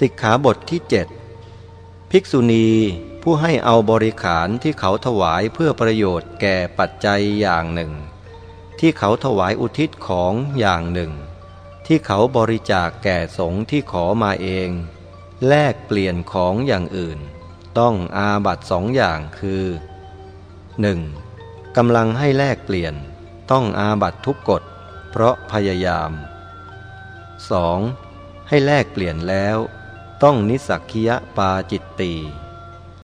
สิกขาบทที่ 7 ภิกษุณีผู้ให้เอาบริขารที่เขาถวายเพื่อประโยชน์แก่ปัจจัยอย่างหนึ่ง ที่เขาถวายอุทิศของอย่างหนึ่ง ที่เขาบริจาคแก่สงฆ์ที่ขอมาเอง แลกเปลี่ยนของอย่างอื่น ต้องอาบัตสองอย่างคือ 1. กำลังให้แลกเปลี่ยน ต้องอาบัตทุกกฎ เพราะพยายาม 2. ให้แลกเปลี่ยนแล้ว ต้องนิสักคียปาจิตตี